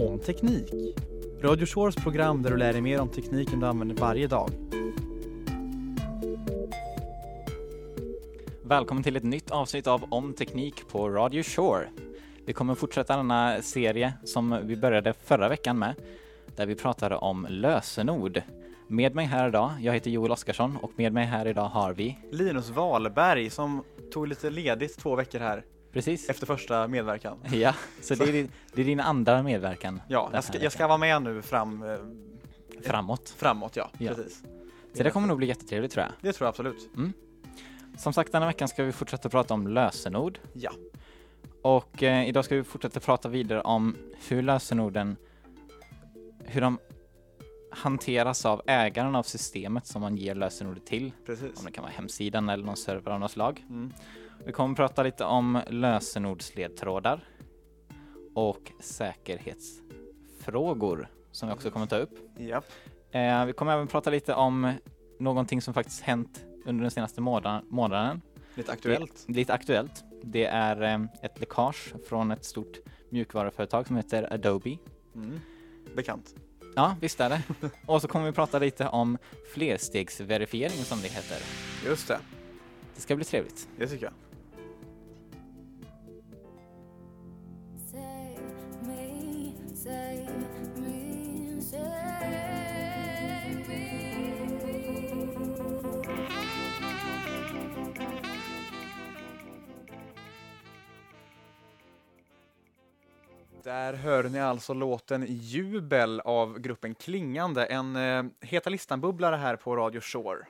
Om teknik. Radio Shores program där du lär dig mer om tekniken du använder varje dag. Välkommen till ett nytt avsnitt av Om Teknik på Radio Shore. Vi kommer fortsätta denna serie som vi började förra veckan med, där vi pratade om lösenord. Med mig här idag, jag heter Joel Oskarsson och med mig här idag har vi Linus Wahlberg som tog lite ledigt två veckor här Precis. efter första medverkan. Ja, så det är, din- det är din andra medverkan Ja, jag ska, jag ska vara med nu fram, eh, framåt. framåt, ja, Ja. precis. Så det kommer nog bli jättetrevligt tror jag. Det tror jag absolut. Som sagt, denna veckan ska vi fortsätta prata om lösenord. Ja. Och eh, idag ska vi fortsätta prata vidare om hur lösenorden, hur de hanteras av ägaren av systemet som man ger lösenordet till. Precis. Om det kan vara hemsidan eller någon server av något slag. Mm. Vi kommer prata lite om lösenordsledtrådar och säkerhetsfrågor som vi också kommer ta upp. Ja. Eh, vi kommer även prata lite om någonting som faktiskt hänt under den senaste månaden. månaden. Lite aktuellt. Det, lite aktuellt. Det är eh, ett läckage från ett stort mjukvaruföretag som heter Adobe. Mm. Bekant. Ja, visst är det. Och så kommer vi prata lite om flerstegsverifiering som det heter. Just det, Det ska bli trevligt. det tycker jag. Där hör ni alltså låten Jubel av gruppen Klingande, en eh, Heta listan-bubblare här på Radio Shore. I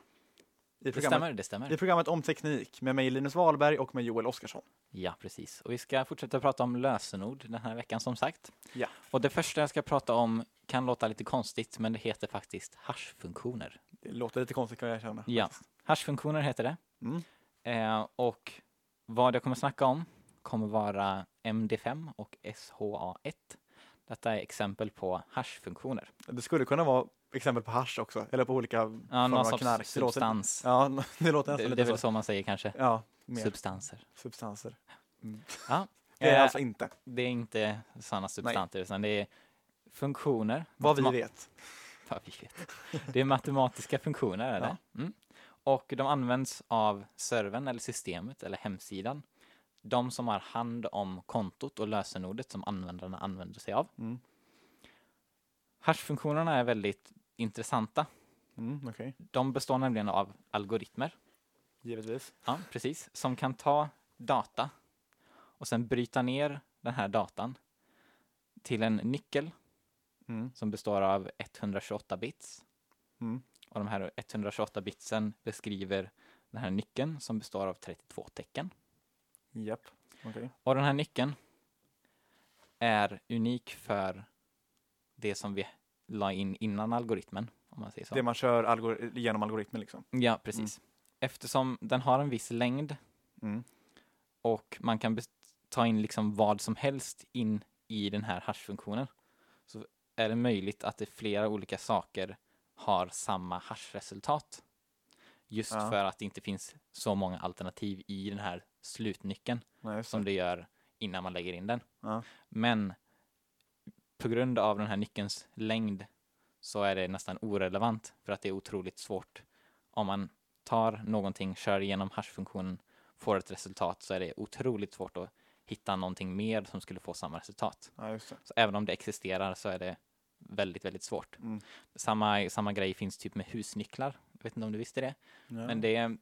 Det programmet, stämmer, det stämmer. I programmet om teknik med mig Linus Wahlberg och med Joel Oskarsson. Ja, precis. Och vi ska fortsätta prata om lösenord den här veckan som sagt. Ja. Och det första jag ska prata om kan låta lite konstigt, men det heter faktiskt hashfunktioner. Det låter lite konstigt kan jag erkänna. Ja, hashfunktioner heter det. Mm. Eh, och vad jag kommer snacka om kommer vara MD5 och SHA1. Detta är exempel på hashfunktioner. Det skulle kunna vara exempel på hash också, eller på olika Ja, någon sorts knark. Det låter- substans. Ja, det låter det, nästan det är lite väl så. man säger kanske. Ja, mer Substanser. substanser. Ja. Det är Eh, alltså inte, det är inte sådana substanser, utan det är funktioner. vad vi vet. Vad vi vet. Det är matematiska funktioner är det. Mm. Och de används av servern eller systemet eller hemsidan. De som har hand om kontot och lösenordet som användarna använder sig av. Mm. Hashfunktionerna är väldigt intressanta. Mm, Okej, De består nämligen av algoritmer, givetvis. ja, precis, som kan ta data och sen bryta ner den här datan till en nyckel Mm. som består av 128 bits. Mm. Och de här 128 bitsen beskriver den här nyckeln som består av 32 tecken. Japp, okej. Och den här nyckeln är unik för det som vi la in innan algoritmen, om man säger så. Det man kör algor- genom algoritmen liksom. Ja, precis. Eftersom den har en viss längd Mm. och man kan ta in liksom vad som helst in i den här hashfunktionen så är det möjligt att det flera olika saker har samma hashresultat. Just Ja. för att det inte finns så många alternativ i den här slutnyckeln Nej, som det. det gör innan man lägger in den. Ja. Men på grund av den här nyckelns längd så är det nästan orelevant för att det är otroligt svårt. Om man tar någonting, kör igenom hashfunktionen, får ett resultat så är det otroligt svårt att hitta någonting mer som skulle få samma resultat. Ja. Så även om det existerar så är det väldigt, väldigt svårt. Mm. Samma, samma grej finns typ med husnycklar. Jag vet inte om du visste det? Ja. Men det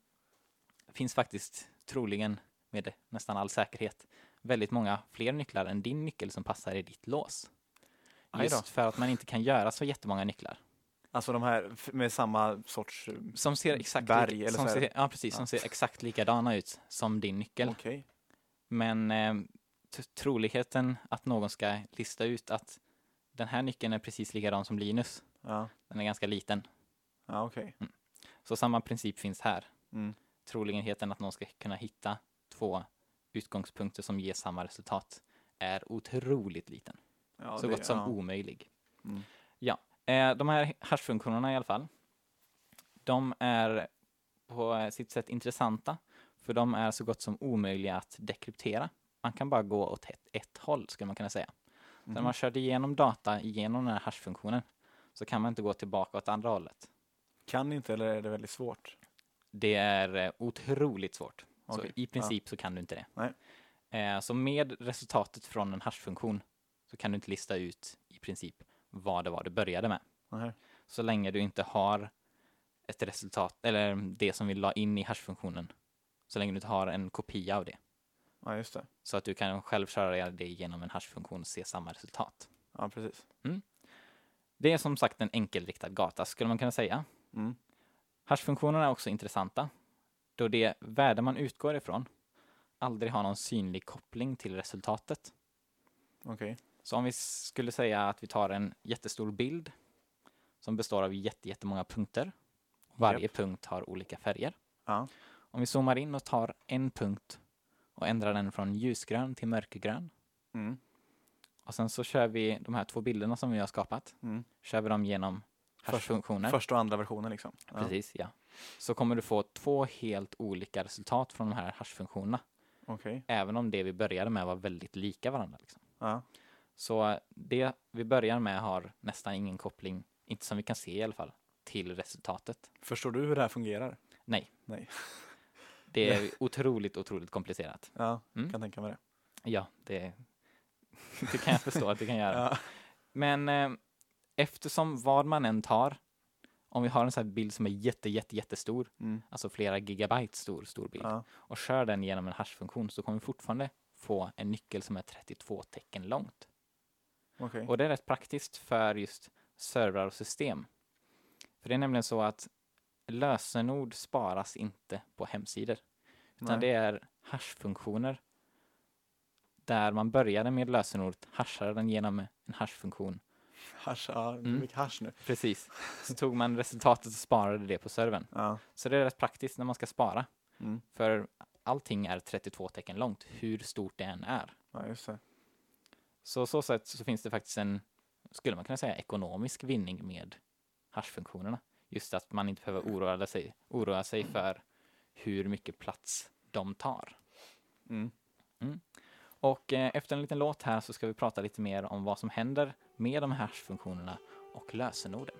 finns faktiskt troligen med nästan all säkerhet väldigt många fler nycklar än din nyckel som passar i ditt lås. Just för att man inte kan göra så jättemånga nycklar. Alltså de här med samma sorts... eh, Som ser exakt, Berg, lika, eller som ser, ja, precis, Ja. som ser exakt likadana ut som din nyckel. Okej. Men eh, troligheten att någon ska lista ut att den här nyckeln är precis likadan som Linus, Ja, den är ganska liten. ja okej. Så samma princip finns här. Mm. Troligheten att någon ska kunna hitta två utgångspunkter som ger samma resultat är otroligt liten. Ja, så det- gott som ja. omöjlig. Mm. Ja, eh, de här hashfunktionerna i alla fall, de är på sitt sätt intressanta, för de är så gott som omöjliga att dekryptera. man kan bara gå åt ett, ett håll skulle man kunna säga. Så när Mhm. man körde igenom data genom den här hash-funktionen så kan man inte gå tillbaka åt andra hållet. Kan inte eller är det väldigt svårt? Det är eh, otroligt svårt. Så Okej, i princip så kan du inte det. Eh, så med resultatet från en hash-funktion så kan du inte lista ut i princip vad det var du började med. Nej. Så länge du inte har ett resultat, eller det som vi la in i hash-funktionen. Så länge du inte har en kopia av det. Ja, just det. Så att du kan själv köra det genom en hash-funktion och se samma resultat. Ja, precis. Det är som sagt en enkelriktad gata skulle man kunna säga. Mm. Hash-funktionerna är också intressanta då det värde man utgår ifrån aldrig har någon synlig koppling till resultatet. Okej. Så om vi skulle säga att vi tar en jättestor bild som består av jätte, jättemånga punkter. Varje punkt har olika färger. Ja. Om vi zoomar in och tar en punkt och ändrar den från ljusgrön till mörkgrön. Mm. Och sen så kör vi de här två bilderna som vi har skapat. Mm. Kör vi dem genom hash-funktioner. Första och andra versionen liksom. Ja. Precis, ja. Så kommer du få två helt olika resultat från de här hash-funktionerna. Okej. Även om det vi började med var väldigt lika varandra. Liksom. Ja. Så det vi börjar med har nästan ingen koppling, inte som vi kan se i alla fall, till resultatet. Förstår du hur det här fungerar? Nej. Nej. Det är otroligt, otroligt komplicerat. Ja, Mm. kan tänka mig det. Ja, det, det kan jag förstå att det kan göra. Ja. Men eh, eftersom vad man än tar, om vi har en sån här bild som är jätte, jätte, jättestor, Mm. alltså flera gigabyte stor, stor bild, Ja. och kör den genom en hash-funktion så kommer vi fortfarande få en nyckel som är 32 tecken långt. Okej. Och det är rätt praktiskt för just servrar och system. För det är nämligen så att lösenord sparas inte på hemsidor. Utan Nej. det är hash-funktioner. Där man började med lösenordet, hashade den genom en hash-funktion. Hasch, ja, Mm. mycket hasch nu. Precis. Så tog man resultatet och sparade det på servern. Ja. Så det är rätt praktiskt när man ska spara. Mm. För allting är 32 tecken långt, hur stort det än är. ja, just det. Så så sätt så finns det faktiskt en, skulle man kunna säga, ekonomisk vinning med hash-funktionerna. Just att man inte behöver oroa sig, oroa sig för hur mycket plats de tar. Mm. Och eh, efter en liten låt här så ska vi prata lite mer om vad som händer med de här funktionerna och lösenorden.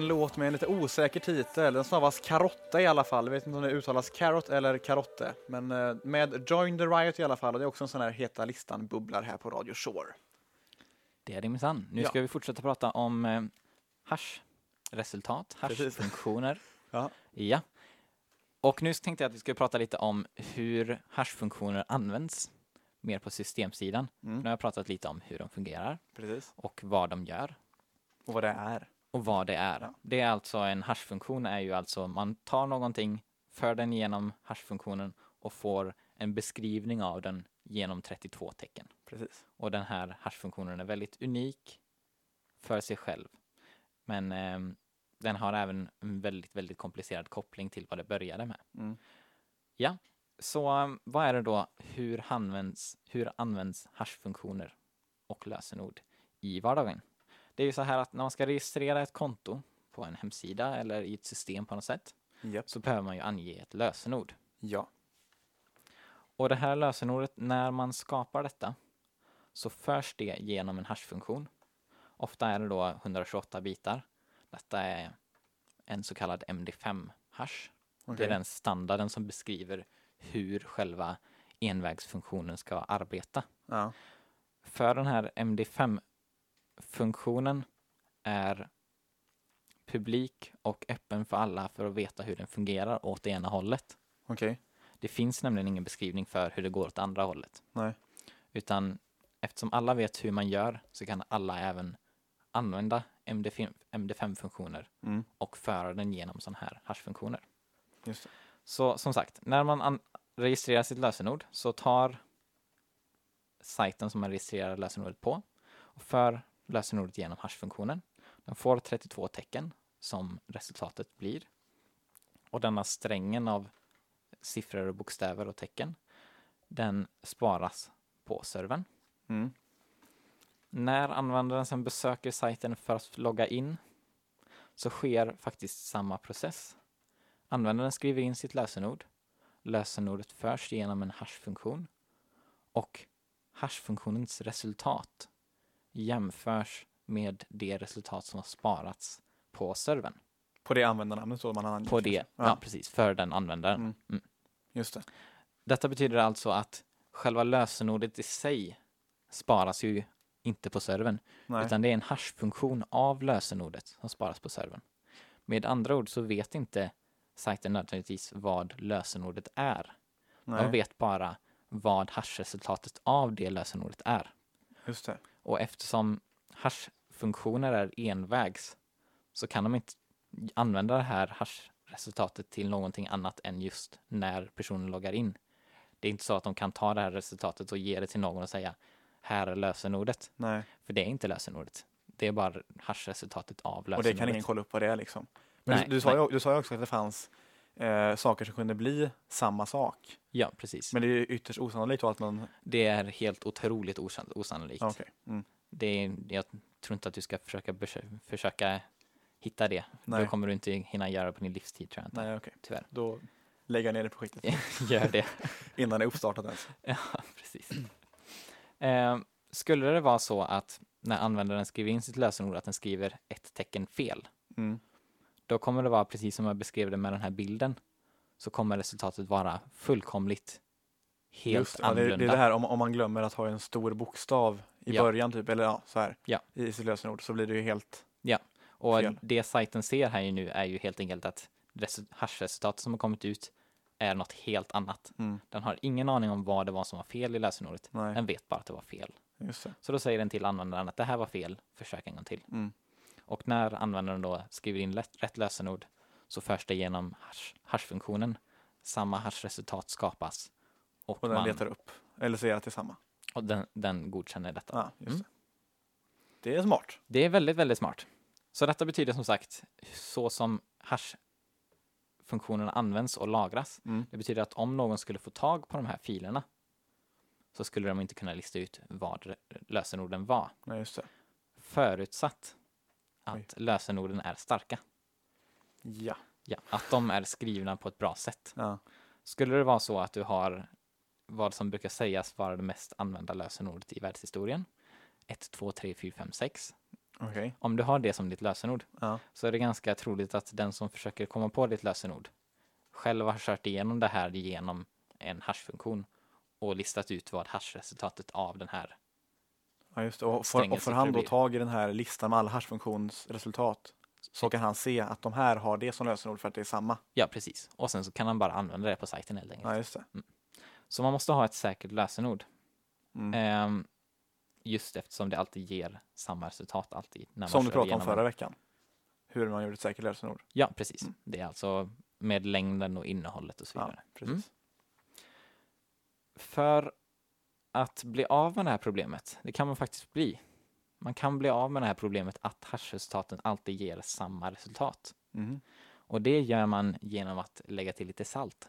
En låt med en lite osäker titel. Den stavas Karotta i alla fall. Jag vet inte om det uttalas Carrot eller Karotte. Men eh, med Join the Riot i alla fall. Och det är också en sån här heta listan-bubblar här på Radio Shore. Det är det minsann. Nu Ja. ska vi fortsätta prata om eh, hash-resultat, hash-funktioner. Ja. ja. Och nu tänkte jag att vi ska prata lite om hur hash-funktioner används mer på systemsidan. Nu Mm. har jag pratat lite om hur de fungerar Precis. och vad de gör Och vad det är. Och vad det är. Ja. Det är alltså en hash-funktion är ju alltså man tar någonting, för den genom hash-funktionen och får en beskrivning av den genom 32 tecken. Precis. Och den här hash-funktionen är väldigt unik för sig själv. Men ehm, den har även en väldigt, väldigt komplicerad koppling till vad det började med. Mm. Så um, vad är det då, hur används, hur används hash-funktioner och lösenord i vardagen? Det är ju så här att när man ska registrera ett konto på en hemsida eller i ett system på något sätt Japp. så behöver man ju ange ett lösenord. Ja. Och det här lösenordet, när man skapar detta så förs det genom en hash-funktion. Ofta är det då 128 bitar. Detta är en så kallad MD5-hash. Det Okej. är den standarden som beskriver hur själva envägsfunktionen ska arbeta. Ja. För den här MD5-funktionen är publik och öppen för alla för att veta hur den fungerar åt det ena hållet. Okej. Det finns nämligen ingen beskrivning för hur det går åt andra hållet. Nej. Utan eftersom alla vet hur man gör så kan alla även använda MD5 MD5-funktioner Mm. och föra den genom sådana här hash-funktioner. Så som sagt, när man an- registrerar sitt lösenord så tar sajten som man registrerar lösenordet på och för lösenordet genom hash-funktionen. Den får 32 tecken som resultatet blir. Och denna strängen av siffror och bokstäver och tecken, den sparas på servern. Mm. När användaren sen besöker sajten för att logga in så sker faktiskt samma process. Användaren skriver in sitt lösenord. Lösenordet förs genom en hash-funktion och hash-funktionens resultat jämförs med det resultat som har sparats på servern. På det användarnamnet så man har angett, På det, kanske. ja. precis, för den användaren. Mm. Mm. Just det. Detta betyder alltså att själva lösenordet i sig sparas ju inte på servern, Nej. utan det är en hash-funktion av lösenordet som sparas på servern. Med andra ord så vet inte sajten nödvändigtvis vad lösenordet är. Nej. De vet bara vad hash-resultatet av det lösenordet är. Just det. Och eftersom hash-funktioner är envägs så kan de inte använda det här hash-resultatet till någonting annat än just när personen loggar in. Det är inte så att de kan ta det här resultatet och ge det till någon och säga här är lösenordet. Nej. För det är inte lösenordet. Det är bara hash-resultatet av Och lösenordet. det kan ingen kolla upp vad det är liksom. Men Nej, du, du, sa ju, du sa ju också att det fanns eh, saker som kunde bli samma sak. Ja, precis. Men det är ytterst osannolikt att man... Det är helt otroligt osann- osannolikt. Okej. Mm. Det är, jag tror inte att du ska försöka, försöka hitta det. Nej. Då kommer du inte hinna göra på din livstid tror jag inte. Nej, okej. Tyvärr. Då lägger jag ner det projektet Gör det. innan det är uppstartat ens. Ja, precis. Eh, skulle det vara så att när användaren skriver in sitt lösenord att den skriver ett tecken fel, Mm. Då kommer det vara precis som jag beskrev det med den här bilden, så kommer resultatet vara fullkomligt helt Just det. Ja, det, annorlunda. det är det här om, om man glömmer att ha en stor bokstav i Ja. början typ, eller ja, så här, Ja. i sitt lösenord så blir det ju helt... Och fel. det sajten ser här ju nu är ju helt enkelt att resu- hash-resultatet som har kommit ut är något helt annat. Mm. Den har ingen aning om vad det var som var fel i lösenordet. Nej, Den vet bara att det var fel. Så då säger den till användaren att det här var fel, försök en gång till. Mm. Och när användaren då skriver in rätt, rätt lösenord så förs det genom hash- hash-funktionen. Samma hash-resultat skapas och, Och den man, letar upp, eller ser att det är samma. och den, den godkänner detta. Ja, just Mm. det. Det är smart. Det är väldigt, väldigt smart. Så detta betyder som sagt, så som hash-funktionerna används och lagras, Mm. det betyder att om någon skulle få tag på de här filerna så skulle de inte kunna lista ut vad lösenorden var, det. förutsatt att lösenorden är starka. Ja. Ja, att de är skrivna på ett bra sätt. ja. Skulle det vara så att du har vad som brukar sägas vara det mest använda lösenordet i världshistorien, 1, 2, 3, 4, 5, 6. Okej. Om du har det som ditt lösenord Ja. så är det ganska troligt att den som försöker komma på ditt lösenord själv har kört igenom det här genom en hash-funktion och listat ut vad hash-resultatet av den här. Ja, just det. Och Strängen och får han då tag i den här listan med alla hash-funktionsresultat så kan han se att de här har det som lösenord för att det är samma. Ja, precis. Och sen så kan han bara använda det på sajten helt enkelt. Ja, just det. Så man måste ha ett säkert lösenord. Mm. Ehm, just eftersom det alltid ger samma resultat alltid. När man Som du pratade om förra veckan. Hur man gjorde ett säkert lösenord. Ja, precis. Mm. Det är alltså med längden och innehållet och så Ja, vidare. precis. Mm. För att bli av med det här problemet, det kan man faktiskt bli. Man kan bli av med det här problemet att hash-resultaten alltid ger samma resultat. Mhm. Och det gör man genom att lägga till lite salt.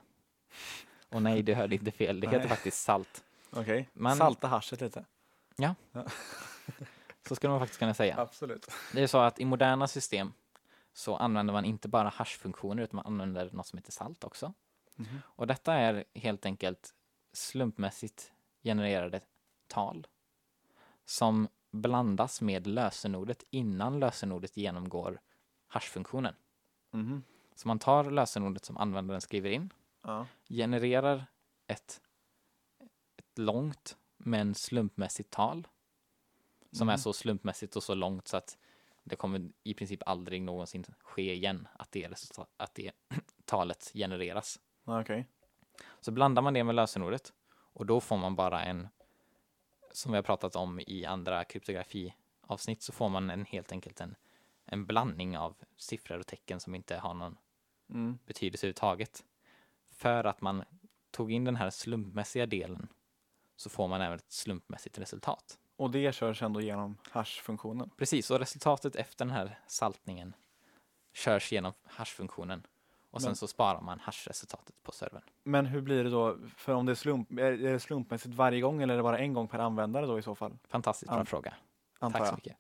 Och nej, du hörde inte fel. Det heter Nej. faktiskt salt. Okej. Man- Salta haschet lite. Så skulle man faktiskt kunna säga. Absolut. Det är så att i moderna system så använder man inte bara hash-funktioner utan man använder något som heter salt också. Mhm. Och detta är helt enkelt slumpmässigt genererade tal som blandas med lösenordet innan lösenordet genomgår hash-funktionen. Mhm. Så man tar lösenordet som användaren skriver in, Ja. genererar ett, ett långt men slumpmässigt tal som är Mhm. så slumpmässigt och så långt så att det kommer i princip aldrig någonsin ske igen att det, att det talet genereras. Okej. Så blandar man det med lösenordet och då får man bara en, som vi har pratat om i andra kryptografiavsnitt, så får man en, helt enkelt en, en blandning av siffror och tecken som inte har någon Mm. betydelse överhuvudtaget. För att man tog in den här slumpmässiga delen så får man även ett slumpmässigt resultat. Och det körs ändå genom hash-funktionen. Precis, och resultatet efter den här saltningen körs genom hash-funktionen Och sen Men- så sparar man hash-resultatet på servern. Men hur blir det då, för om det är, slump, är det slumpmässigt varje gång eller är det bara en gång per användare då i så fall? Fantastiskt bra An- fråga. Antar Tack så jag. mycket.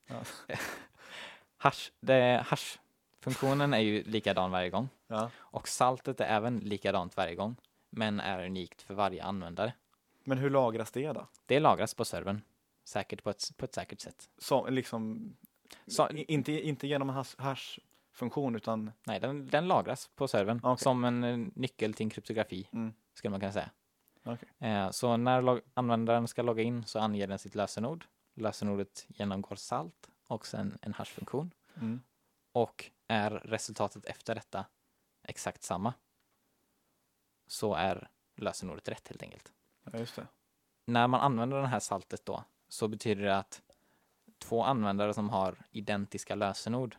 Ja. Hash, det, hash-funktionen är ju likadan varje gång. Ja. Och saltet är även likadant varje gång. Men är unikt för varje användare. Men hur lagras det då? Det lagras på servern. Säkert på ett, på ett säkert sätt. Så, liksom, Så, inte, inte genom hash- hash-funktion utan nej, den, den lagras på servern. Okej. Som en eh, nyckel till en kryptografi, Mm. skulle man kunna säga. Okej. Eh, så när användaren ska logga in så anger den sitt lösenord. Lösenordet genomgår salt och sen en hash-funktion. mm. Och är resultatet efter detta exakt samma så är lösenordet rätt helt enkelt. Ja. När man använder det här saltet då så betyder det att två användare som har identiska lösenord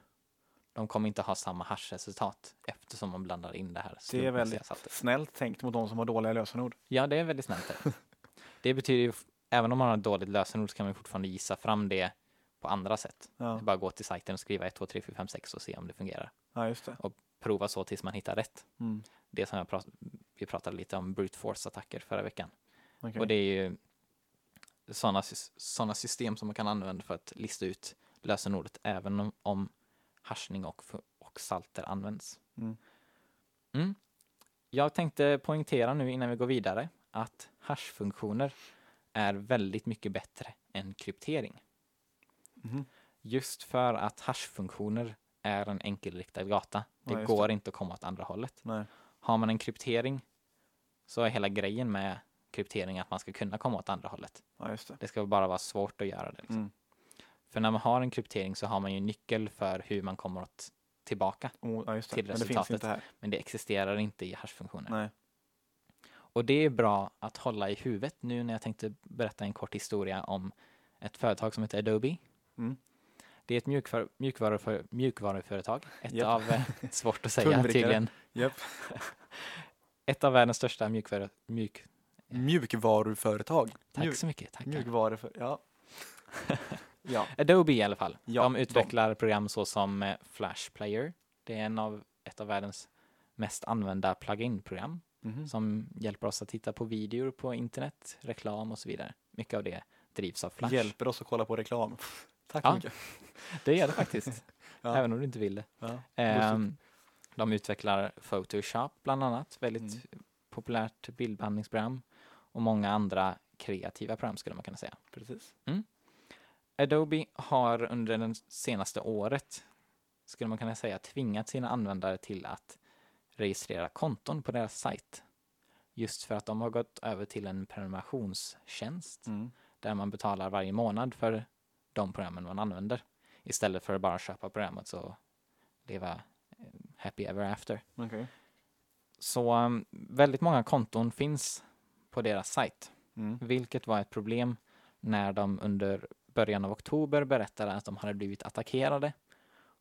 de kommer inte ha samma hash-resultat eftersom man blandar in det här Det är väldigt saltet. snällt tänkt mot de som har dåliga lösenord. Ja, det är väldigt snällt. det. Det betyder ju, även om man har ett dåligt lösenord så kan man fortfarande gissa fram det på andra sätt. Ja, bara gå till sajten och skriva 1, 2, 3, 4, 5, 6 och se om det fungerar. ja just det. Prova så tills man hittar rätt. Mm. det som jag prat, vi pratade lite om brute force attacker förra veckan. Okej. Och det är ju sådana system som man kan använda för att lista ut lösenordet även om, om hashning och, och salter används. Mm. Mm. Jag tänkte poängtera nu innan vi går vidare att hashfunktioner är väldigt mycket bättre än kryptering. Mhm. Just för att hashfunktioner är en enkelriktad gata. Det Ja, går inte att komma åt andra hållet. Nej. Har man en kryptering så är hela grejen med kryptering att man ska kunna komma åt andra hållet. Ja, det. Det ska bara vara svårt att göra det. Liksom. Mm. För när man har en kryptering så har man ju en nyckel för hur man kommer åt tillbaka. Oh, ja, det. Till Men det resultatet. här. Men det existerar inte i hashfunktioner. Nej. Och det är bra att hålla i huvudet nu när jag tänkte berätta en kort historia om ett företag som heter Adobe. Mm. Det är ett mjukvar, mjukvaruför, mjukvaruföretag. Ett Japp. av, eh, svårt att säga tydligen, Japp. ett av världens största mjukvaru, mjuk, Mjukvaruföretag. tack Mjuk- så mycket, tackar. Mjukvaruför... Ja. ja. Adobe i alla fall. Ja, de de. utvecklar program såsom eh, Flash Player. Det är en av, ett av världens mest använda plug-in-program Mhm. som hjälper oss att titta på videor på internet, reklam och så vidare. Mycket av det drivs av Flash. Hjälper oss att kolla på reklam. Tack Ja. så mycket. Det gör det faktiskt, Ja. även om du inte vill det. Ja. Ehm, de utvecklar Photoshop bland annat, väldigt Mm. populärt bildbehandlingsprogram och många andra kreativa program skulle man kunna säga. Precis. Adobe har under det senaste året, skulle man kunna säga, tvingat sina användare till att registrera konton på deras sajt. Just för att de har gått över till en prenumerationstjänst Mm. där man betalar varje månad för de programmen man använder. Istället för att bara köpa programmet och leva eh, happy ever after. Okej. Så um, väldigt många konton finns på deras sajt. Mm. Vilket var ett problem när de under början av oktober berättade att de hade blivit attackerade.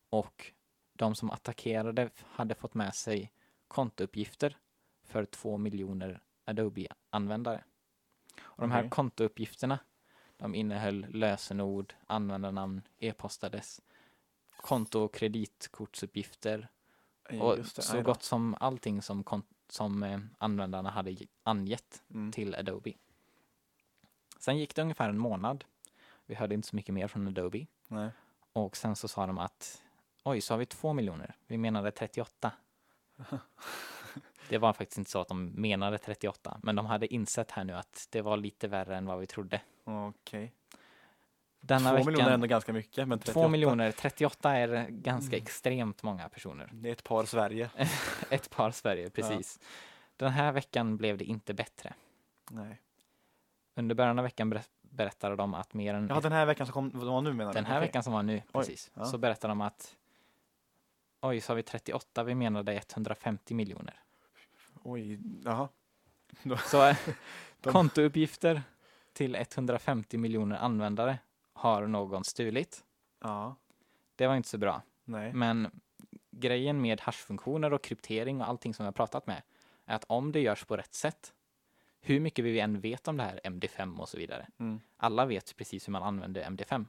Och de som attackerade hade fått med sig kontouppgifter för två miljoner Adobe-användare. Och de här Okej. kontouppgifterna de innehöll lösenord, användarnamn, e-postades, konto och kreditkortsuppgifter och så gott som allting som, som eh, användarna hade ge- angett Mm. till Adobe. Sen gick det ungefär en månad. Vi hörde inte så mycket mer från Adobe. Nej. Och sen så sa de att oj, så har vi två miljoner. Vi menade 38. Det var faktiskt inte så att de menade 38, men de hade insett här nu att det var lite värre än vad vi trodde. Okej. Denna Två miljoner är ändå ganska mycket, men 38. två miljoner, 38 är ganska Mm. extremt många personer. Det är ett par Sverige. Ett par Sverige, precis. Den här veckan blev det inte bättre. Nej. Under början av veckan berättade de att mer än Ja, den här veckan som kom, var nu menar du? Den här Okej. veckan som var nu, precis, ja. så berättar de att oj, så har vi 38, vi menade 150 miljoner. Oj, jaha. Så eh, De- kontouppgifter till 150 miljoner användare har någon stulit. Ja, Det var inte så bra. nej. Men grejen med hashfunktioner och kryptering och allting som jag har pratat med är att om det görs på rätt sätt, hur mycket vi än vet om det här MD5 och så vidare, Mm. alla vet precis hur man använder MD5.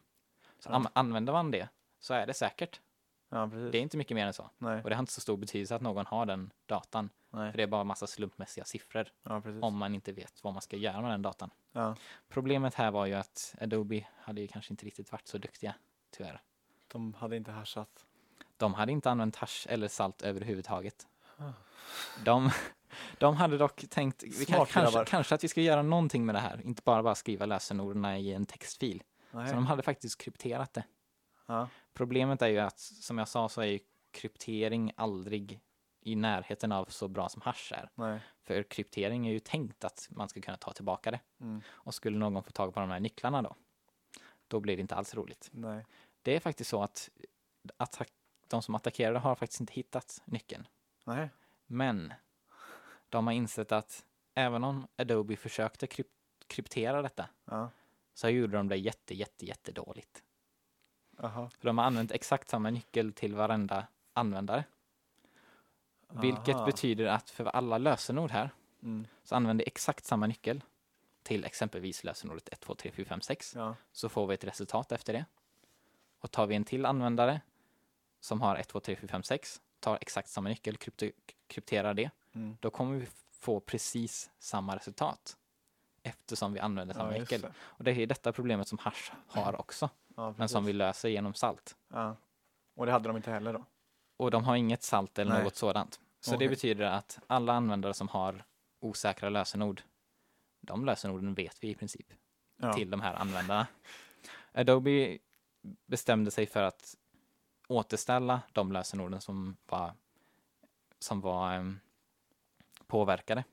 Så Ja. an- använder man det så är det säkert. Ja. Det är inte mycket mer än så. Nej, Och det har inte så stor betydelse att någon har den datan. nej. För det är bara massa slumpmässiga siffror Ja, om man inte vet vad man ska göra med den datan. Problemet här var ju att Adobe hade ju kanske inte riktigt varit så duktiga, tyvärr. de hade inte hashat. De hade inte använt hash eller salt överhuvudtaget. Ah. De, de hade dock tänkt, vi kan, kanske, kanske att vi ska göra någonting med det här, inte bara bara skriva lösenorden i en textfil. Nej. Så de hade faktiskt krypterat det. Ja, Problemet är ju att, som jag sa, så är ju kryptering aldrig i närheten av så bra som hash är. nej. För kryptering är ju tänkt att man ska kunna ta tillbaka det. Mm. Och skulle någon få tag på de här nycklarna då, då blir det inte alls roligt. Nej. Det är faktiskt så att attack, de som attackerade har faktiskt inte hittat nyckeln. Nej. Men de har insett att även om Adobe försökte kryp kryptera detta Ja. så gjorde de det jätte, jätte, jätte dåligt. Aha. För de har använt exakt samma nyckel till varenda användare. Vilket Aha. betyder att för alla lösenord här Mm. så använder exakt samma nyckel till exempelvis lösenordet 1, 2, 3, 4, 5, 6 Ja. så får vi ett resultat efter det. Och tar vi en till användare som har 1, 2, 3, 4, 5, 6 tar exakt samma nyckel, krypterar det, Mm. då kommer vi få precis samma resultat eftersom vi använder samma Ja, det. Och det är detta problemet som hash har också, Ja, men som vi löser genom salt. Ja. Och det hade de inte heller då? Och de har inget salt eller Nej. något sådant. Så det Okej. betyder att alla användare som har osäkra lösenord, de lösenorden vet vi i princip Ja. till de här användarna. Adobe bestämde sig för att återställa de lösenorden som var, som var em, påverkade.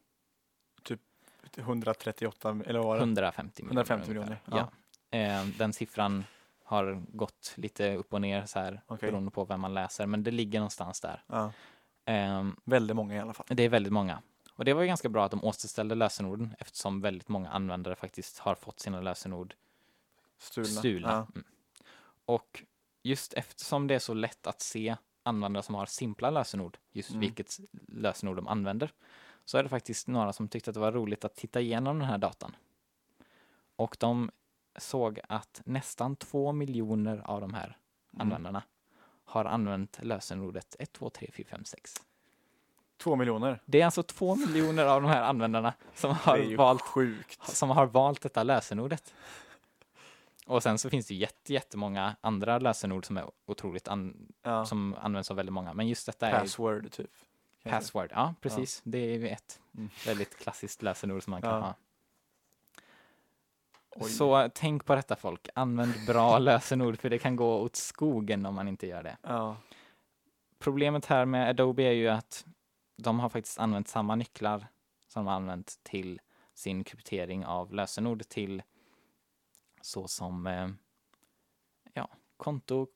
138, eller var det? 150 miljoner. 150 ungefär. miljoner, Ja. Em, den siffran har gått lite upp och ner så här Okej. beroende på vem man läser, men det ligger någonstans där. Ja. Em, Väldigt många i alla fall. Det är väldigt många. Och det var ju ganska bra att de återställde lösenorden eftersom väldigt många användare faktiskt har fått sina lösenord Stulna. stulna. Ja. Mm. Och just eftersom det är så lätt att se användare som har simpla lösenord, just Mm. vilket lösenord de använder, så är det faktiskt några som tyckte att det var roligt att titta igenom den här datan. Och de såg att nästan två miljoner av de här Mm. användarna har använt lösenordet 1, 2, 3, 4, 5, 6. Två miljoner. Det är alltså två miljoner av de här användarna som har valt sjukt. som har valt detta lösenordet. Och sen så finns det jätte, jättemånga andra lösenord som är otroligt an, Ja. som används av väldigt många. Men just detta är Password typ. Password. Ja, precis. Det är ju ett Mm. väldigt klassiskt lösenord som man kan Ja. ha. Oj. Så tänk på detta folk. Använd bra lösenord för det kan gå åt skogen om man inte gör det. Ja. Problemet här med Adobe är ju att de har faktiskt använt samma nycklar som de har använt till sin kryptering av lösenord till så som eh, ja, konto,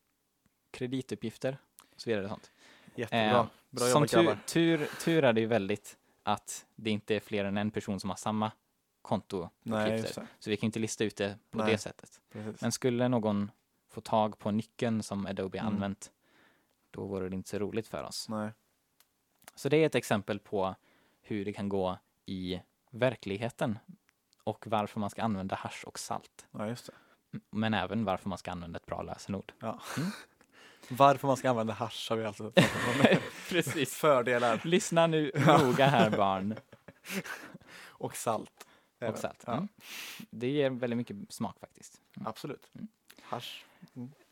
kredituppgifter och så vidare. och Sånt. Jättebra. Eh, Bra som jobbat tur, grabbar. tur, tur är det ju väldigt att det inte är fler än en person som har samma Nej, kontouppgifter. just det. Så vi kan inte lista ut det på Nej. det sättet. Precis. Men skulle någon få tag på nyckeln som Adobe Mm. använt, då vore det inte så roligt för oss. Nej. Så det är ett exempel på hur det kan gå i verkligheten och varför man ska använda hash och salt. Ja, just det. Men även varför man ska använda ett bra lösenord. Ja. Mm. Varför man ska använda hash har vi alltså. Precis. Fördelar. Lyssna nu noga här barn. Och salt. Och salt. Ja, Mm. Det ger väldigt mycket smak faktiskt. Absolut. Mm. Hash.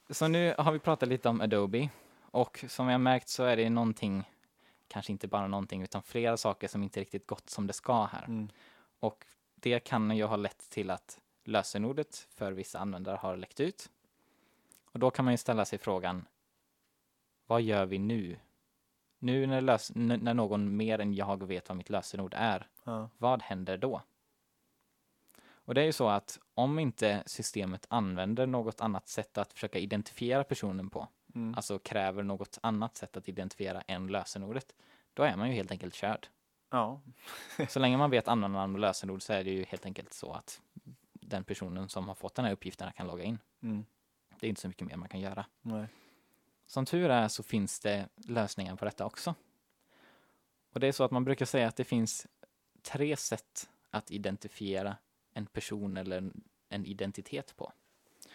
Så nu har vi pratat lite om Adobe och som jag märkt så är det någonting, kanske inte bara någonting utan flera saker som inte riktigt gått som det ska här. Mm. Och det kan ju ha lett till att lösenordet för vissa användare har läckt ut. Och då kan man ju ställa sig frågan, vad gör vi nu? Nu när, lös- när någon mer än jag vet vad mitt lösenord är, Ja. vad händer då? Och det är ju så att om inte systemet använder något annat sätt att försöka identifiera personen på, Mm. alltså kräver något annat sätt att identifiera än lösenordet, då är man ju helt enkelt körd. ja. Så länge man vet användarnamn och lösenord så är det ju helt enkelt så att den personen som har fått den här uppgifterna kan logga in. Mm. Det är inte så mycket mer man kan göra. Nej. Som tur är så finns det lösningar på detta också. Och det är så att man brukar säga att det finns tre sätt att identifiera en person eller en, en identitet på.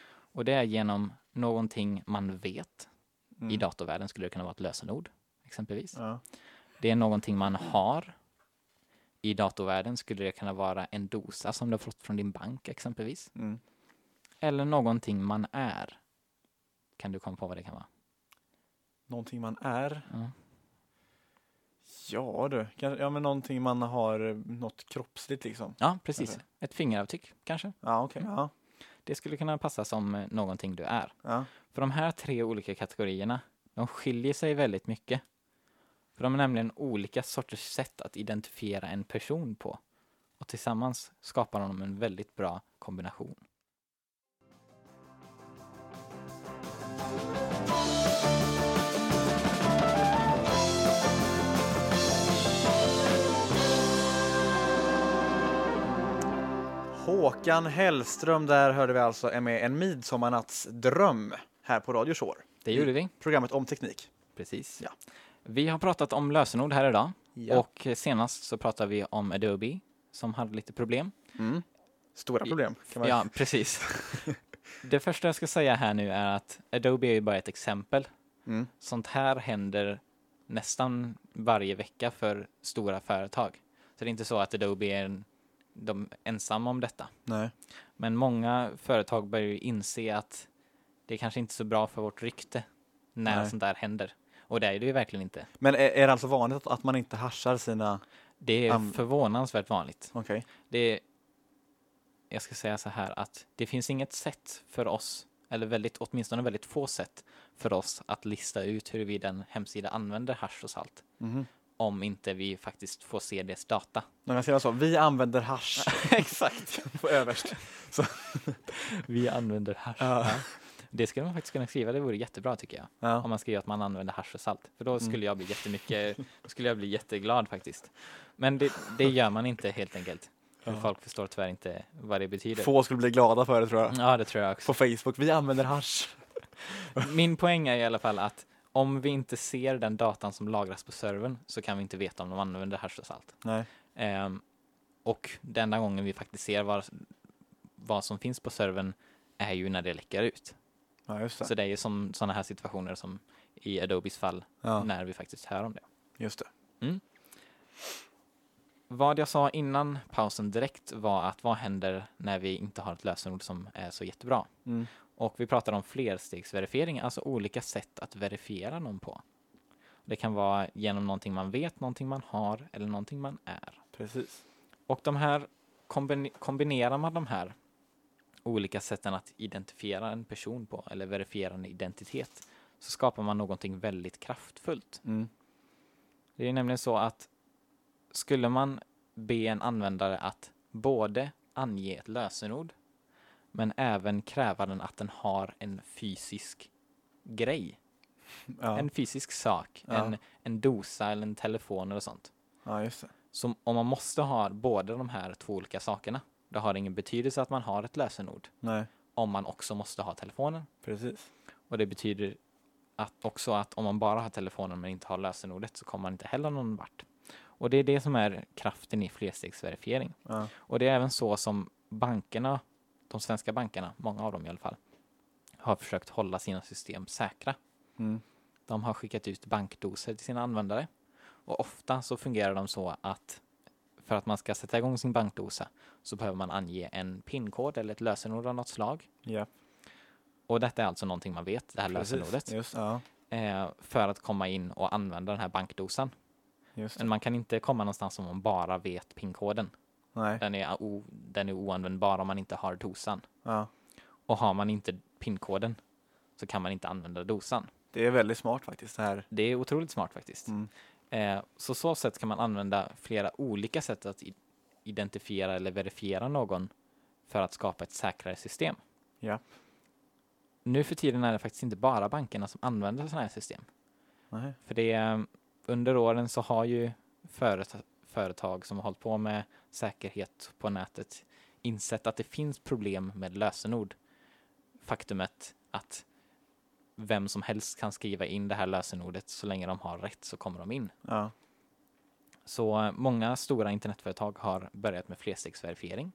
Och det är genom någonting man vet, Mm. I datorvärlden skulle det kunna vara ett lösenord, exempelvis. Ja. Det är någonting man har. I datorvärlden skulle det kunna vara en dosa som du har fått från din bank, exempelvis. Mm. Eller någonting man är. Kan du komma på vad det kan vara? Någonting man är. Ja. Ja du, kanske, ja men någonting man har, eh, något kroppsligt liksom. Ja, precis. Okej. Ett fingeravtryck, kanske. Ja okej, Mm. ja. Det skulle kunna passa som eh, någonting du är. ja. För de här tre olika kategorierna, de skiljer sig väldigt mycket. För de är nämligen olika sorters sätt att identifiera en person på. Och tillsammans skapar de en väldigt bra kombination. Håkan Hellström, där hörde vi alltså med En midsommarnattsdröm här på Radio Shore. Det gjorde vi. Programmet om teknik. Precis. Ja. Vi har pratat om lösenord här idag. Ja. Och senast så pratade vi om Adobe som hade lite problem. Mm. Stora problem. Kan man... Ja, precis. Det första jag ska säga här nu är att Adobe är ju bara ett exempel. Mm. Sånt här händer nästan varje vecka för stora företag. Så det är inte så att Adobe är en, de ensamma om detta. Nej. Men många företag börjar ju inse att det är kanske inte så bra för vårt rykte när Nej. sånt där händer. Och det är det ju verkligen inte. Men är, är det alltså vanligt att, att man inte hashar sina... Det är Am- förvånansvärt vanligt. Det är, jag ska säga så här att det finns inget sätt för oss, eller väldigt, åtminstone väldigt få sätt för oss att lista ut huruvida en hemsida använder hash och salt. Mhm. Om inte vi faktiskt får se dess data. Man kan säga så, vi använder hash Exakt. på överst. Vi använder hash. Ja. Det skulle man faktiskt kunna skriva, det vore jättebra tycker jag. Om Ja. man skriver att man använder hash och salt. För då skulle jag bli jättemycket, då skulle jag bli jätteglad faktiskt. Men det, det gör man inte helt enkelt. Ja. folk förstår tyvärr inte vad det betyder. Få skulle bli glada för det tror jag. Ja, det tror jag också. På Facebook, vi använder hash. Min poäng är i alla fall att om vi inte ser den datan som lagras på servern så kan vi inte veta om de använder hash och salt. Nej. Ehm, och den enda gången vi faktiskt ser vad, vad som finns på servern är ju när det läcker ut. Ja, just det. Så det är ju som sådana här situationer som i Adobes fall Ja, när vi faktiskt hör om det. just det. Vad jag sa innan pausen direkt var att vad händer när vi inte har ett lösenord som är så jättebra? Mm. Och vi pratar om flerstegsverifiering, alltså olika sätt att verifiera någon på. Det kan vara genom någonting man vet, någonting man har eller någonting man är. Precis. Och de här kombine- kombinerar man de här olika sätten att identifiera en person på eller verifiera en identitet så skapar man någonting väldigt kraftfullt. Mm. Det är nämligen så att skulle man be en användare att både ange ett lösenord men även kräva den att den har en fysisk grej, Ja. en fysisk sak, Ja. en, en dosa eller en telefon eller sånt. ja, just det. Så om man måste ha båda de här två olika sakerna, då har det ingen betydelse att man har ett lösenord Nej, om man också måste ha telefonen. precis. Och det betyder att också att om man bara har telefonen men inte har lösenordet så kommer man inte heller någon vart. Och det är det som är kraften i flerstegsverifiering. Ja. Och det är även så som bankerna, de svenska bankerna, många av dem i alla fall, har försökt hålla sina system säkra. Mm. De har skickat ut bankdoser till sina användare och ofta så fungerar de så att för att man ska sätta igång sin bankdosa så behöver man ange en pinkod eller ett lösenord av något slag. Ja, Och detta är alltså någonting man vet, det här precis. lösenordet, Just, ja, eh, för att komma in och använda den här bankdosan. Men man kan inte komma någonstans om man bara vet pinkoden. Nej, Den är, o, den är oanvändbar om man inte har dosan. ja. Och har man inte pinkoden så kan man inte använda dosan. Det är väldigt smart faktiskt det här. Det är otroligt smart faktiskt. Mm. Eh, så så sätt kan man använda flera olika sätt att identifiera eller verifiera någon för att skapa ett säkrare system. Ja. Nu för tiden är det faktiskt inte bara bankerna som använder sådana här system. Nej. För det är, under åren så har ju företag, företag som har hållit på med säkerhet på nätet insett att det finns problem med lösenord. Faktumet att vem som helst kan skriva in det här lösenordet så länge de har rätt så kommer de in. Ja, Så många stora internetföretag har börjat med flerstegsverifiering.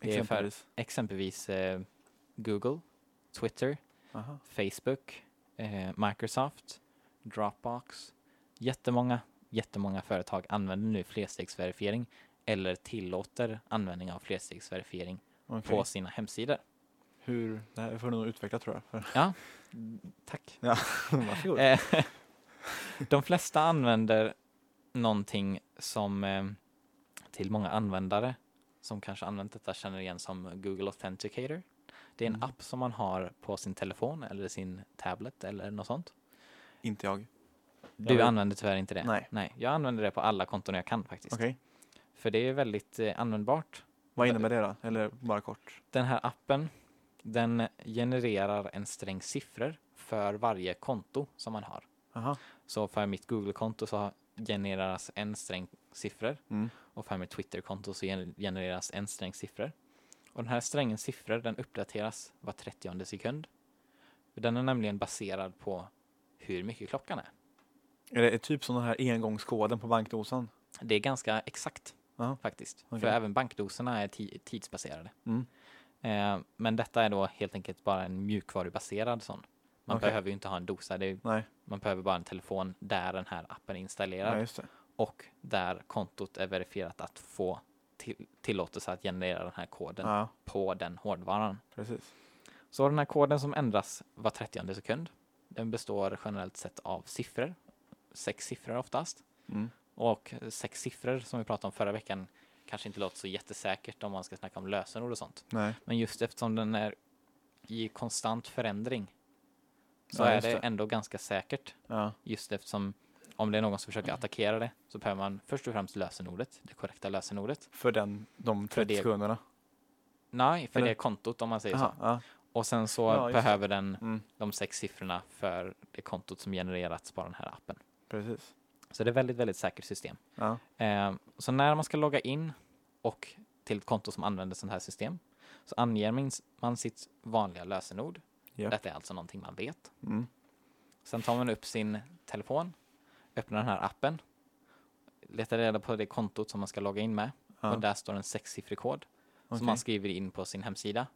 Exempelvis. exempelvis eh, Google, Twitter, Aha. Facebook, eh, Microsoft, Dropbox. Jättemånga, jättemånga företag använder nu flerstegsverifiering eller tillåter användning av flerstegsverifiering Okej. på sina hemsidor. Hur, det här får du nog utveckla tror jag. För- Tack. Varsågod. Eh, De flesta använder någonting som eh, till många användare som kanske använt detta känner igen som Google Authenticator. Det är en Mm. app som man har på sin telefon eller sin tablet eller något sånt. Inte jag. Du vet. använder tyvärr inte det? Nej. Nej, jag använder det på alla konton jag kan faktiskt. Okej. För det är väldigt eh, användbart. Vad innebär det då? Eller bara kort? Den här appen, den genererar en sträng siffror för varje konto som man har. Aha. Så för mitt Google-konto så genereras en sträng siffror Mm. och för mitt Twitter-konto så gen- genereras en sträng siffror. Och den här strängen siffror den uppdateras var 30 sekund. Den är nämligen baserad på hur mycket klockan är. Är det typ som den här engångskoden på bankdosan? Det är ganska exakt Ja. faktiskt. För Okej. även bankdoserna är ti- tidsbaserade. Mm. Eh, men detta är då helt enkelt bara en mjukvarubaserad sån. Man Okej. behöver ju inte ha en dosa. Är, man behöver bara en telefon där den här appen är installerad ja, och där kontot är verifierat att få till, tillåtelse att generera den här koden Ja, på den hårdvaran. precis. Så den här koden som ändras var 30 sekund. Den består generellt sett av siffror. Sex siffror oftast. Mm. Och sex siffror som vi pratade om förra veckan kanske inte låter så jättesäkert om man ska snacka om lösenord och sånt. Nej, Men just eftersom den är i konstant förändring så Ja, är det det. ändå ganska säkert. ja. Just eftersom om det är någon som försöker attackera det så behöver man först och främst lösenordet, det korrekta lösenordet. För den, de För 30 det- sekunderna. Nej, för Eller- det kontot om man säger Aha, så. ja. Och sen så just det. behöver den Mm, de sex siffrorna för det kontot som genererats på den här appen. Precis. Så det är väldigt, väldigt säkert system. Ja. Eh, så när man ska logga in och till ett konto som använder sånt här system så anger man- sitt vanliga lösenord. Ja. Detta är alltså någonting man vet. Mm. Sen tar man upp sin telefon, öppnar den här appen, letar reda på det kontot som man ska logga in med Ja. och där står en sexsiffrig kod okej. som man skriver in på sin hemsida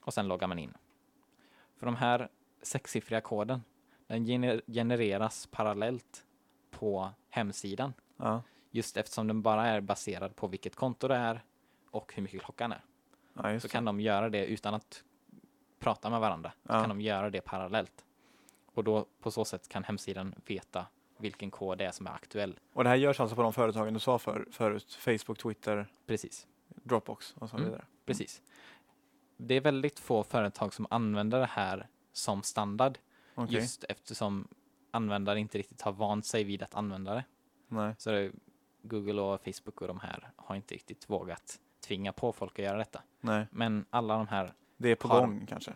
och sen loggar man in. För de här sexsiffriga koden, den gener- genereras parallellt på hemsidan Ja. just eftersom den bara är baserad på vilket konto det är och hur mycket klockan är. ja, Så kan de göra det utan att prata med varandra. Så kan de göra det parallellt. Och då på så sätt kan hemsidan veta vilken kod det är som är aktuell. Och det här görs alltså på de företagen du sa för, förut? Facebook, Twitter, Precis, Dropbox och så Mm. vidare? precis. Det är väldigt få företag som använder det här som standard. Okej. Just eftersom användare inte riktigt har vant sig vid att använda det. Nej. Så det, Google och Facebook och de här har inte riktigt vågat tvinga på folk att göra detta. Nej. Men alla de här Det är på Har- gång kanske?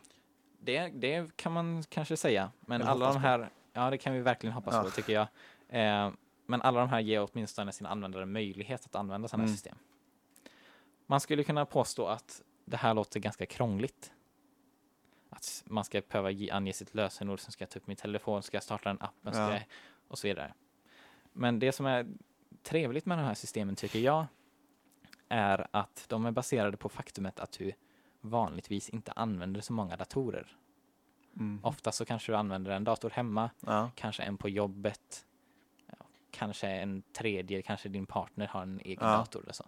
Det, det kan man kanske säga. Men Eller alla de hoppas på. här, ja det kan vi verkligen hoppas Ja. på tycker jag. Eh, men alla de här ger åtminstone sina användare möjlighet att använda sådana här Mm. system. Man skulle kunna påstå att det här låter ganska krångligt. Att man ska behöva ge, ange sitt lösenord, sen ska jag ta upp min telefon, ska jag starta en app ska Ja. och så vidare. Men det som är trevligt med de här systemen tycker jag är att de är baserade på faktumet att du vanligtvis inte använder så många datorer. Mm. Ofta så kanske du använder en dator hemma, Ja. kanske en på jobbet, kanske en tredje, kanske din partner har en egen Ja. dator eller så.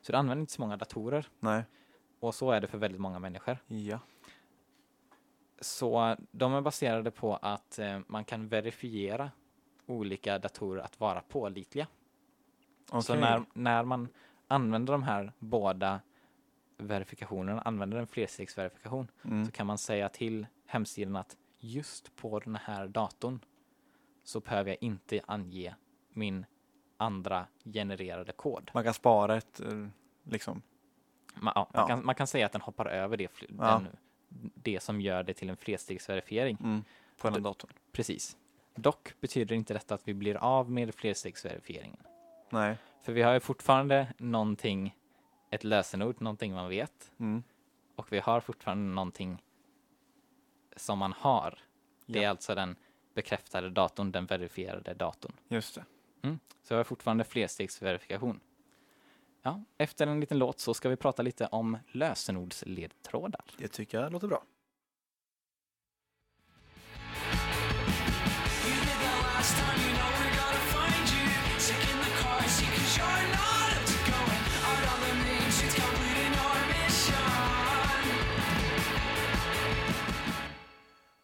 Så du använder inte så många datorer Nej. och så är det för väldigt många människor. Ja. Så de är baserade på att eh, man kan verifiera olika datorer att vara pålitliga. Så Okej. när, när man använder de här båda verifikationerna, använder en flerstegsverifikation, Mm. så kan man säga till hemsidan att just på den här datorn så behöver jag inte ange min andra genererade kod. Man kan spara ett, eh, liksom. Man, ja, man, Ja. Kan, man kan säga att den hoppar över det, fl- Ja. Det som gör det till en flerstegsverifiering. Mm. På den datorn. Precis. Dock betyder inte detta att vi blir av med flerstegsverifieringen. Nej. För vi har ju fortfarande någonting, ett lösenord, någonting man vet. Mm. Och vi har fortfarande någonting som man har. Det är Ja. alltså den bekräftade datorn, den verifierade datorn. Just det. Så vi har fortfarande flerstegsverifikation. Ja, efter en liten låt så ska vi prata lite om lösenordsledtrådar. Det tycker jag låter bra.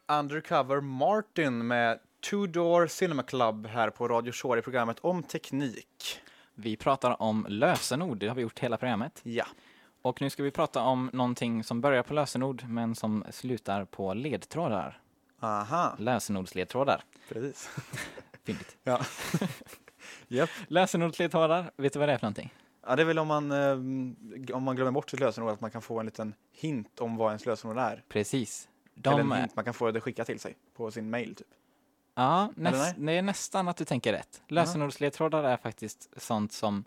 Undercover Martin med Two Door Cinema Club här på Radio Shore i programmet om teknik. Vi pratar om lösenord, det har vi gjort hela programmet. Ja. Och nu ska vi prata om någonting som börjar på lösenord men som slutar på ledtrådar. Aha, Lösenordsledtrådar. precis. Fyndigt. Ja. Japp. Lösenordsledtrådar, vet du vad det är för någonting? Ja, det är väl om man, eh, om man glömmer bort sitt lösenord att man kan få en liten hint om vad ens lösenord är. Precis. Eller De en är, hint man kan få det skickat till sig på sin mail typ. Ja, näst, det är nästan att du tänker rätt. Lösenordsledtrådar är faktiskt sånt som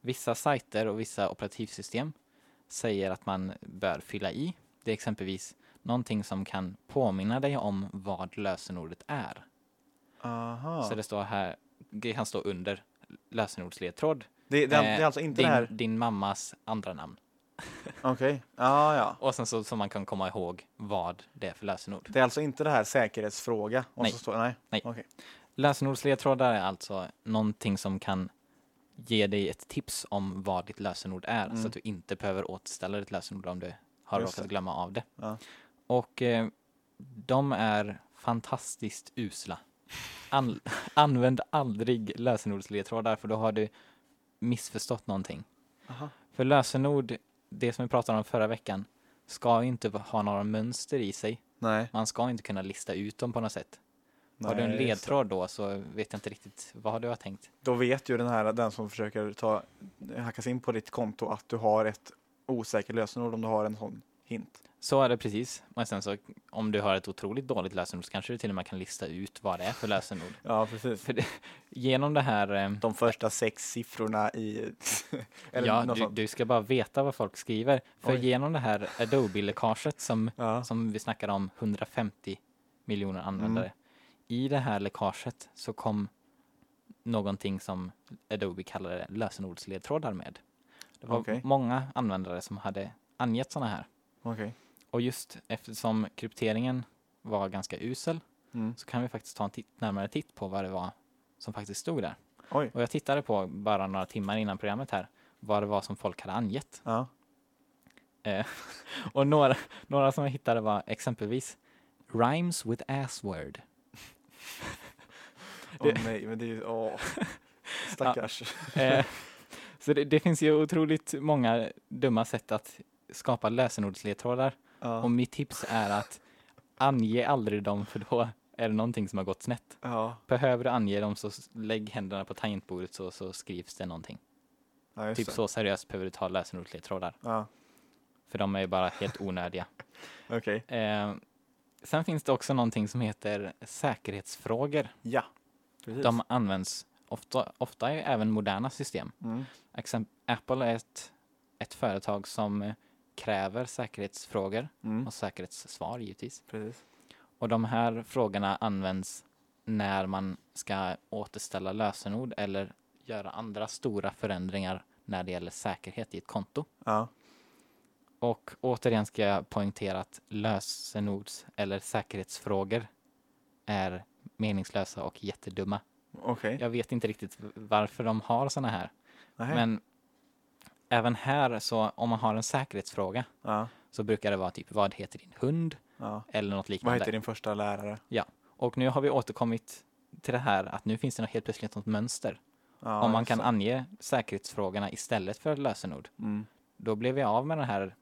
vissa sajter och vissa operativsystem säger att man bör fylla i. Det är exempelvis någonting som kan påminna dig om vad lösenordet är. Aha. Så det står här, det kan stå under lösenordsledtråd. det, det, det Eh, är alltså inte din, det här... din mammas andra namn. Okej. Ja, ja. Och sen så, så man kan komma ihåg vad det är för lösenord. Det är alltså inte det här säkerhetsfråga? Och Nej. Så står, nej. Nej. Okej. Lösenordsledtrådar är alltså någonting som kan ge dig ett tips om vad ditt lösenord är Mm. så att du inte behöver återställa ditt lösenord om du har Just råkat det. glömma av det. Ja. Och eh, de är fantastiskt usla. An använd aldrig lösenordsledtrådar för då har du missförstått någonting. Aha. För lösenord, det som vi pratade om förra veckan, ska inte ha några mönster i sig. Nej. Man ska inte kunna lista ut dem på något sätt. har du Nej, en ledtråd då så vet jag inte riktigt vad du har tänkt. Då vet ju den här, den som försöker ta, hacka sig in på ditt konto att du har ett osäkert lösenord om du har en sån hint. Så är det precis. Men sen så om du har ett otroligt dåligt lösenord så kanske du till och med kan lista ut vad det är för lösenord. Ja, precis. För det, genom det här eh, De första sex siffrorna i... Ja, du, du ska bara veta vad folk skriver. För Oj. genom det här Adobe-läckaget som, Ja. som vi snackade om, 150 miljoner användare. Mm. I det här läckaget så kom någonting som Adobe kallade lösenordsledtrådar med. Det var Okej. många användare som hade angett sådana här. Okej. Och just eftersom krypteringen var ganska usel Mm. så kan vi faktiskt ta en titt, närmare titt på vad det var som faktiskt stod där. Oj. Och jag tittade på bara några timmar innan programmet här vad det var som folk hade angett. Ja. Eh, och några, några som jag hittade var exempelvis Rhymes with ass word. Åh nej, men det är ju... Åh. Stackars. Eh, så det, det finns ju otroligt många dumma sätt att skapa lösenordsledtrådar. Ja. Och mitt tips är att ange aldrig dem för då är det någonting som har gått snett. Ja. Behöver du ange dem så lägg händerna på tangentbordet så, så skrivs det någonting. ja, Typ det. så seriöst behöver du ta lösenordsledtrådar. Ja. För de är ju bara helt onödiga. Okej. Eh, sen finns det också någonting som heter säkerhetsfrågor. Ja. Precis. De används ofta, ofta i även moderna system. Mm. Apple är ett, ett företag som eh, kräver säkerhetsfrågor Mm. och säkerhetssvar givetvis. Precis. Och de här frågorna används när man ska återställa lösenord eller göra andra stora förändringar när det gäller säkerhet i ett konto. Ja. Och återigen ska jag poängtera att lösenords eller säkerhetsfrågor är meningslösa och jättedumma. Okej. Jag vet inte riktigt varför de har såna här. Nähä. Men även här så om man har en säkerhetsfråga Ja. så brukar det vara typ vad heter din hund Ja. eller något Vad liknande. heter din första lärare? Och nu har vi återkommit till det här att nu finns det nog helt plötsligt något mönster. Ja, om man kan det. ange säkerhetsfrågorna istället för lösenord. Mm. Då blev vi av med den här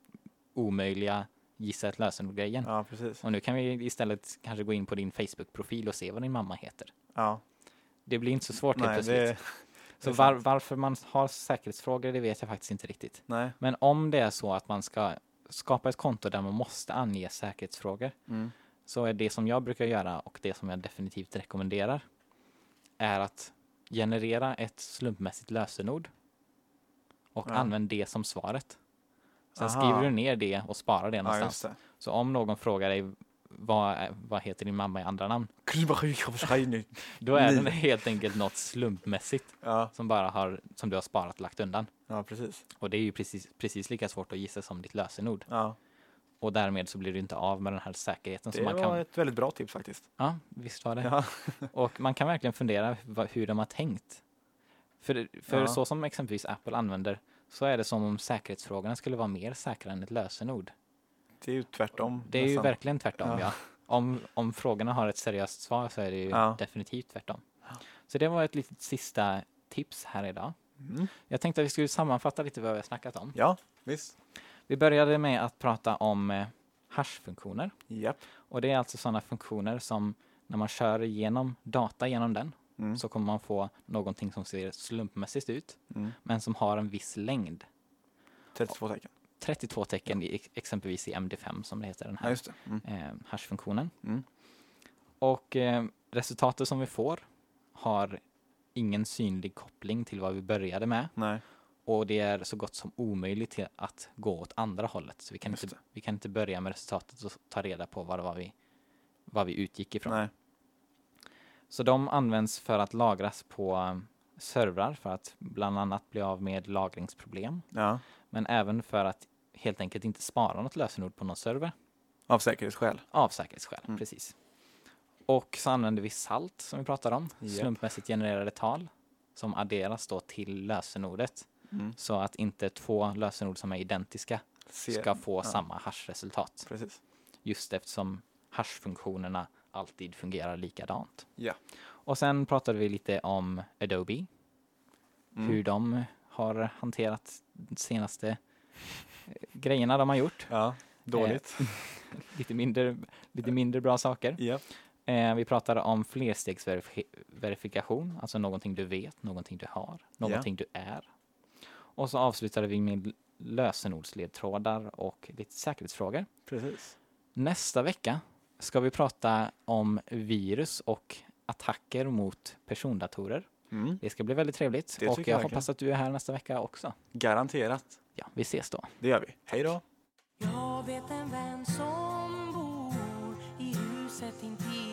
omöjliga gissa ett lösenord-grejen. Ja, precis. Och nu kan vi istället kanske gå in på din Facebook-profil och se vad din mamma heter. Ja. Det blir inte så svårt helt Nej, plötsligt. det... så var, varför man har säkerhetsfrågor, det vet jag faktiskt inte riktigt. Nej. Men om det är så att man ska skapa ett konto där man måste ange säkerhetsfrågor Mm. så är det som jag brukar göra och det som jag definitivt rekommenderar är att generera ett slumpmässigt lösenord och Ja. använd det som svaret. Sen Aha. skriver du ner det och sparar det Ja, någonstans. just det. så om någon frågar dig vad, vad heter din mamma i andra namn? Då är det helt enkelt något slumpmässigt Ja, som bara har, som du har sparat och lagt undan. ja, precis. Och det är ju precis, precis lika svårt att gissa som ditt lösenord. Ja. Och därmed så blir du inte av med den här säkerheten Det som man var kan. ett väldigt bra tips faktiskt. Ja, visst var det. Ja. Och man kan verkligen fundera hur de har tänkt. För, för Ja. så som exempelvis Apple använder så är det som om säkerhetsfrågorna skulle vara mer säkra än ett lösenord. Det är ju tvärtom. Det är ju nästan. verkligen tvärtom Ja. ja. om, om frågorna har ett seriöst svar så är det ju Ja. definitivt tvärtom. Så det var ett litet sista tips här idag. Mm. Jag tänkte att vi skulle sammanfatta lite vad vi har snackat om. Ja, visst. Vi började med att prata om eh, hash-funktioner. Japp. Och det är alltså sådana funktioner som när man kör igenom data genom den Mm. så kommer man få någonting som ser slumpmässigt ut Mm. men som har en viss längd. 32 tecken. 32 tecken i, ex- exempelvis i MD5 som det heter den Ja, här det. Mm. eh, hash-funktionen. Mm. Och eh, resultatet som vi får har ingen synlig koppling till vad vi började med Nej, och det är så gott som omöjligt att gå åt andra hållet. Så vi kan, Just inte, det. vi kan inte börja med resultatet och ta reda på vad var vi, vad vi utgick ifrån. nej. Så de används för att lagras på servrar för att bland annat bli av med lagringsproblem. Ja. Men även för att helt enkelt inte spara något lösenord på någon server. Av säkerhetsskäl. Av säkerhetsskäl, Mm. precis. Och så använder vi salt som vi pratar om, Japp. slumpmässigt genererade tal som adderas då till lösenordet Mm. så att inte två lösenord som är identiska Se- ska få ja. samma hash-resultat. Precis. Just eftersom hash-funktionerna alltid fungerar likadant. Ja. Och sen pratade vi lite om Adobe, Mm. hur de har hanterat de senaste eh, grejerna de har gjort. Ja, dåligt. Lite mindre, lite mindre bra saker. Japp. Eh, vi pratade om flerstegsverifikation, alltså någonting du vet, någonting du har, någonting du är. Och så avslutade vi med lösenordsledtrådar och lite säkerhetsfrågor. Precis. Nästa vecka ska vi prata om virus och attacker mot persondatorer. Mm. Det ska bli väldigt trevligt Det och jag jag hoppas att du är här nästa vecka också. Garanterat. Ja, vi ses då. Det gör vi. Hej då. Jag vet en vän som bor i huset intill